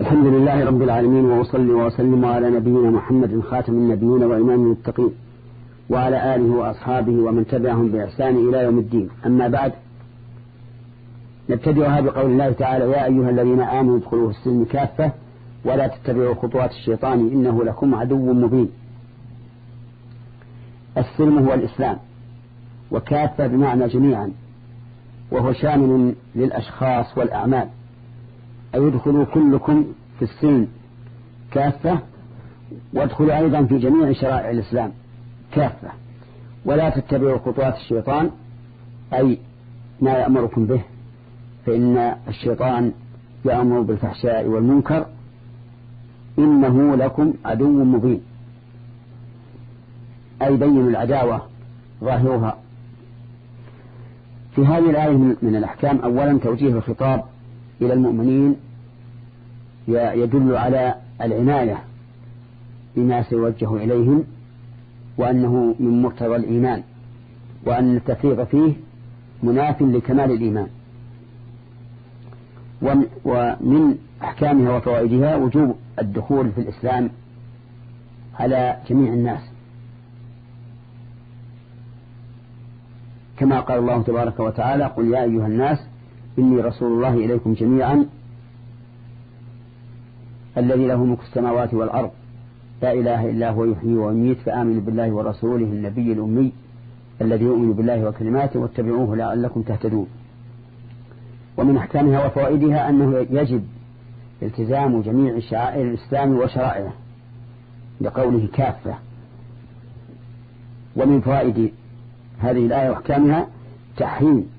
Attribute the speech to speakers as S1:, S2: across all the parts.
S1: الحمد لله رب العالمين وأصلي وأسلم على نبينا محمد خاتم النبيين وإمام المتقين وعلى آله وأصحابه ومن تبعهم بإحسان إلى يوم الدين. أما بعد نبتدئها بقول الله تعالى يا أيها الذين آمنوا ادخلوا في السلم كافة ولا تتبعوا خطوات الشيطان إنه لكم عدو مبين. السلم هو الإسلام وكافة بمعنى جميعا وهو شامل للأشخاص والأعمال. أي ادخلوا كلكم في السلم كافة وادخلوا أيضا في جميع شرائع الإسلام كافة. ولا تتبعوا خطوات الشيطان أي ما يأمركم به فإن الشيطان يأمر بالفحشاء والمنكر إنه لكم عدو مبين. أي بين العداوة ظاهرها. في هذه الآية من الأحكام أولا توجيه الخطاب إلى المؤمنين يدل على العناية بما سيوجه إليهم وأنه من مقتضى الإيمان وأن التفريط فيه مناف لكمال الإيمان. ومن أحكامها وفوائدها وجوب الدخول في الإسلام على جميع الناس. كما قال الله تبارك وتعالى قل يا أيها الناس إني رسول الله إليكم جميعا الذي له ملك السماوات والأرض. لا إله إلا هو يحيي ويميت فآمنوا بالله ورسوله النبي الأمي الذي يؤمن بالله وكلماته واتبعوه لعلكم تهتدون. ومن أحكامها وفوائدها أنه يجب التزام جميع شعائر الإسلام وشرائعه لقوله كافة. ومن فوائد هذه الآية وأحكامها تحريم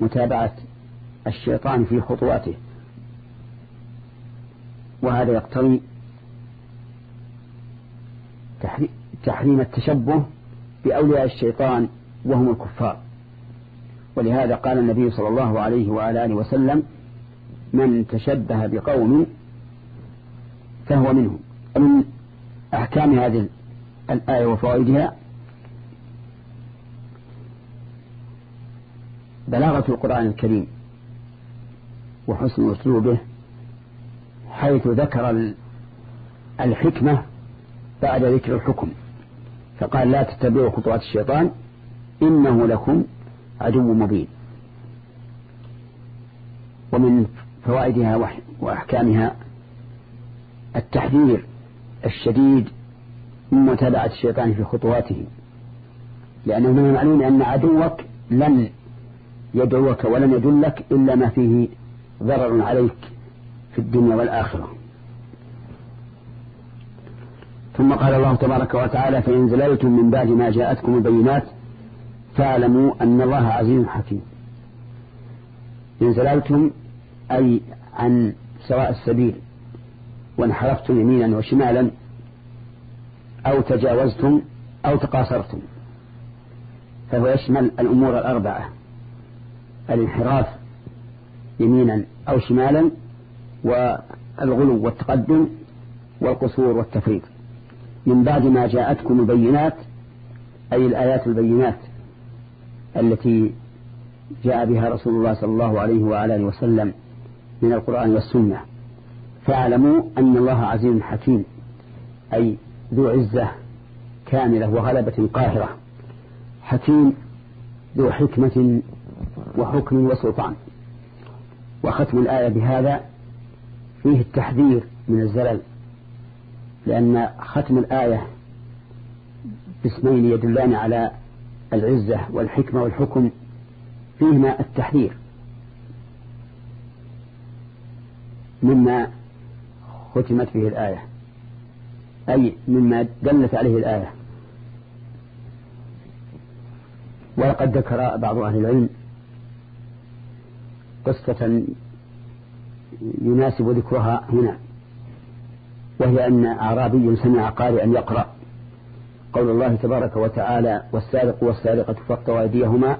S1: متابعة الشيطان في خطواته. وهذا يقتضي تحريم التشبه بأولياء الشيطان وهم الكفار. ولهذا قال النبي صلى الله عليه وعلى آله وسلم من تشبه بقوم فهو منهم. ومن أحكام هذه الآية وفوائدها بلاغة القرآن الكريم وحسن أسلوبه حيث ذكر الحكمة بعد ذكر الحكم. فقال لا تتبعوا خطوات الشيطان إنه لكم عدو مبين. ومن فوائدها وأحكامها التحذير الشديد من متابعة الشيطان في خطواته. لأنه من المعلوم أن عدوك لن يدعوك ولن يدلك إلا ما فيه ضرر عليك. الدنيا والآخرة. ثم قال الله تبارك وتعالى فإن زللتم من بعد ما جاءتكم البينات فاعلموا أن الله عزيز حكيم. إن زللتم أي عن سواء السبيل وانحرفتم يمينا وشمالا أو تجاوزتم أو تقاصرتم فهو يشمل الأمور الأربعة الانحراف يمينا أو شمالا والغلو والتقدم والقصور والتفريط. من بعد ما جاءتكم البينات أي الآيات البينات التي جاء بها رسول الله صلى الله عليه وعلى وسلم من القرآن والسنة فاعلموا أن الله عزيز حكيم أي ذو عزة كاملة وغلبة قاهرة. حكيم ذو حكمة وحكم وسلطان. وختم الآية بهذا فيه التحذير من الزلل لأن ختم الآية باسمين يدلان على العزة والحكمة والحكم فيهما التحذير مما ختمت به الآية أي مما دلت عليه الآية. ولقد ذكر بعض أهل العلم قصة يناسب ذكرها هنا وهي أن أعرابي سمع قارئا يقرأ. قول الله تبارك وتعالى والسارق والسارقة فاقطعوا أيديهما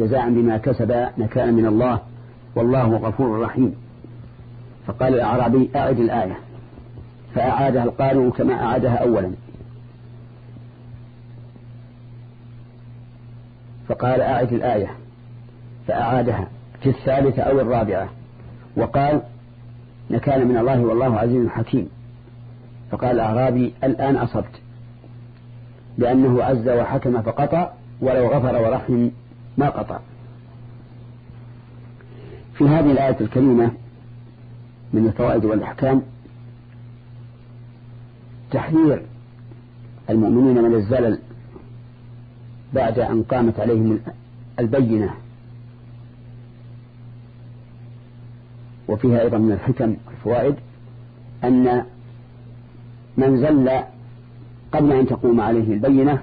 S1: جزاء بما كسبا نكالا من الله والله غفور رحيم. فقال الأعرابي أعد الآية. فأعادها القارئ كما أعادها أولا. فقال أعد الآية. فأعادها في الثالثة أو الرابعة. وقال نكال من الله والله عزيز حكيم. فقال الأعرابي الآن أصبت. لأنه عز وحكم فقطع ولو غفر ورحم ما قطع. في هذه الآية الكريمة من الفوائد والأحكام تحذير المؤمنين من الزلل بعد أن قامت عليهم البينة. وفيها أيضا من الحكم والفوائد أن من زل قبل أن تقوم عليه البينة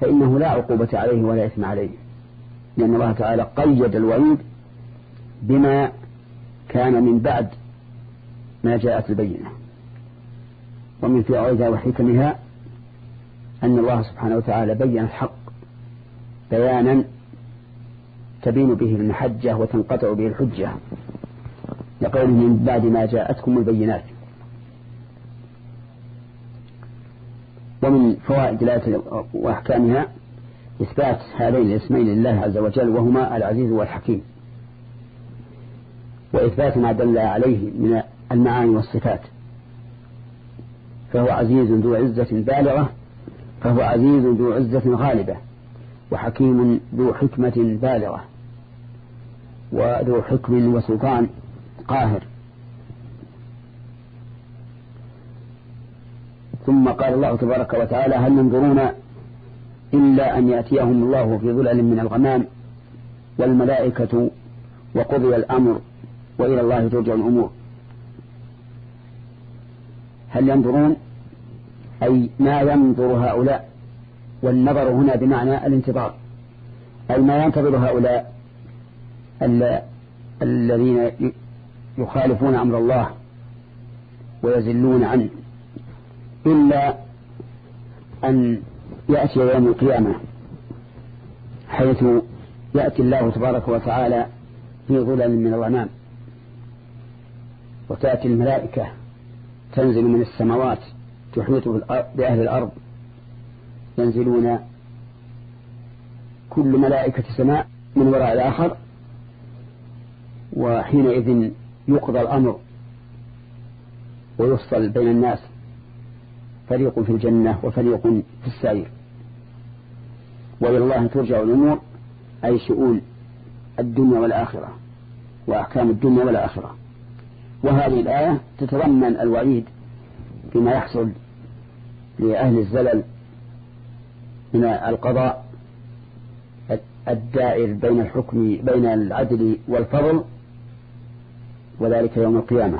S1: فإنه لا عقوبة عليه ولا إثم عليه لأن الله تعالى قيد الوعيد بما كان من بعد ما جاءت البينة. ومن فوائدها وحكمها أن الله سبحانه وتعالى بين الحق بيانا تبين به المحجة وتنقطع به الحجة. لقوله من بعد ما جاءتكم البينات. ومن فوائد الآية وأحكامها إثبات هذين الاسمين لله عز وجل وهما العزيز والحكيم. وإثبات ما دل عليه من المعاني والصفات. فهو عزيز ذو عزة بالغة فهو عزيز ذو عزة غالبة وحكيم ذو حكمة بالغة وذو حكم وسلطان. قاهر. ثم قال الله تبارك وتعالى هل ينظرون إلا أن يأتيهم الله في ظلل من الغمام والملائكة وقضي الأمر وإلى الله ترجع الأمور. هل ينظرون؟ أي ما ينظر هؤلاء والنظر هنا بمعنى الانتظار. أي ما ينتظر هؤلاء الذين يخالفون أمر الله ويزلون عنه إلا أن يأتي يوم القيامة حيث يأتي الله تبارك وتعالى في ظلل من الغمام وتأتي الملائكة تنزل من السماوات تحيط بأهل الأرض ينزلون كل ملائكة سماء من وراء الآخر وحينئذ يقضى الأمر ويفصل بين الناس. فريق في الجنة وفريق في السعير. وإلى الله ترجع الأمور أي شؤون الدنيا والآخرة وأحكام الدنيا والآخرة. وهذه الآية تتضمن الوعيد فيما يحصل لأهل الزلل من القضاء الدائر بين الحكم بين العدل والفضل وذلك يوم القيامة.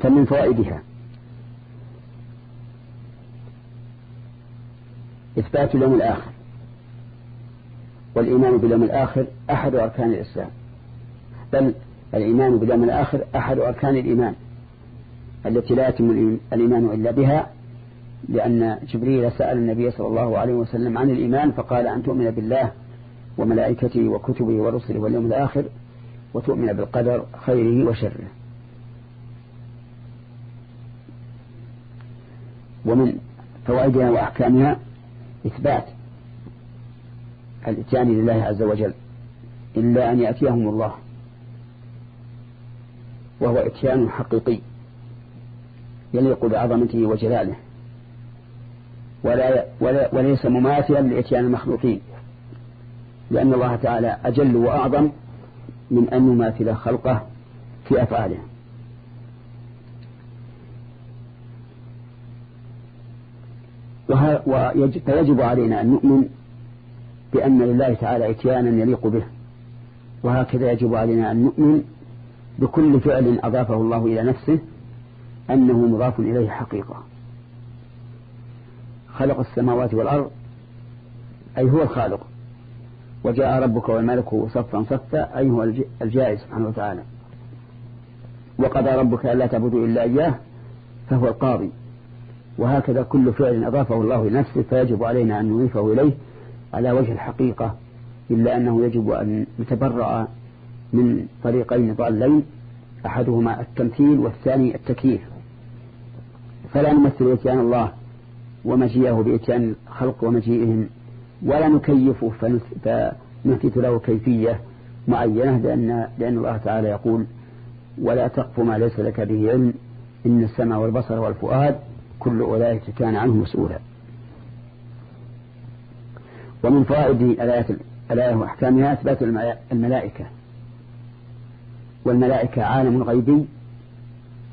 S1: فمن فوائدها إثبات اليوم الآخر والإيمان باليوم الآخر أحد أركان الإسلام. بل الإيمان باليوم الآخر أحد أركان الإيمان التي لا يتم الإيمان إلا بها لأن جبريل سأل النبي صلى الله عليه وسلم عن الإيمان فقال أن تؤمن بالله وملائكته وكتبه ورسله واليوم الآخر وتؤمن بالقدر خيره وشره. ومن فوائدها وأحكامها إثبات الإتيان لله عز وجل إلا أن يأتيهم الله وهو إتيان حقيقي يليق بعظمته وجلاله ولا, ولا وليس مماثلا لإتيان المخلوقين لأن الله تعالى أجل وأعظم من أن يماثل خلقه في أفعاله. فيجب علينا أن نؤمن بأن لله تعالى إتيانا يليق به. وهكذا يجب علينا أن نؤمن بكل فعل أضافه الله إلى نفسه أنه مضاف إليه حقيقة. خلق السماوات والأرض أي هو الخالق. وجاء ربك والملك صفا صفا أي هو الجائز سبحانه وتعالى. وقضى ربك ألا تعبدوا إلا إياه فهو القاضي. وهكذا كل فعل أضافه الله لنفسه فيجب علينا أن نضيفه إليه على وجه الحقيقة إلا أنه يجب أن نتبرأ من طريقين ضالين أحدهما التمثيل والثاني التكييف. فلا نمثل إتيان الله ومجيئه بإتيان الخلق ومجيئهم ولا نكيفه فنثبت له كيفية معينة لأن, لأن الله تعالى يقول ولا تقف ما ليس لك به علم إن السمع والبصر والفؤاد كل أولئك كان عنه مسؤولا. ومن فوائد الآيات الآية وأحكامها إثبات الملائكة. والملائكة عالم غيبي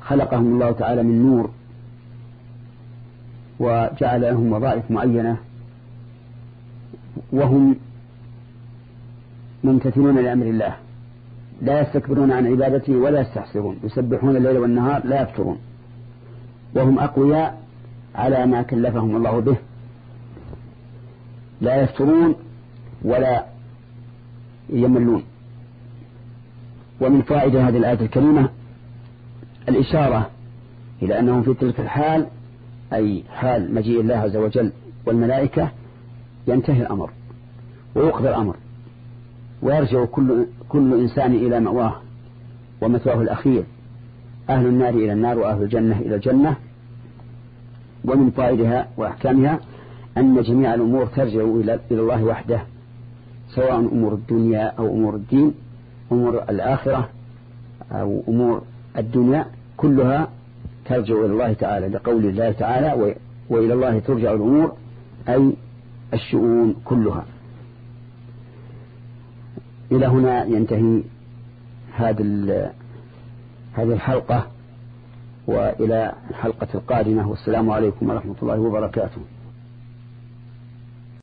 S1: خلقهم الله تعالى من نور وجعل لهم وظائف معينة وهم ممتثلون لأمر الله. لا يستكبرون عن عبادته ولا يستحسرون يسبحون الليل والنهار لا يفترون. وهم أقوياء على ما كلفهم الله به. لا يفترون ولا يملون. ومن فائدة هذه الآية الكريمة الإشارة إلى أنهم في تلك الحال أي حال مجيء الله عز وجل والملائكة ينتهي الأمر ويقضى الأمر ويرجع كل, كل إنسان إلى مأواه ومثواه الأخير أهل النار إلى النار وأهل الجنة إلى الجنة. ومن فائدها وأحكامها أن جميع الأمور ترجع إلى الله وحده سواء أمور الدنيا أو أمور الدين أمور الآخرة أو أمور الدنيا كلها ترجع إلى الله تعالى لقول الله تعالى وإلى الله ترجع الأمور. أي الشؤون كلها. إلى هنا ينتهي هذه هذه الحلقة وإلى الحلقة القادمة. والسلام عليكم ورحمة الله وبركاته.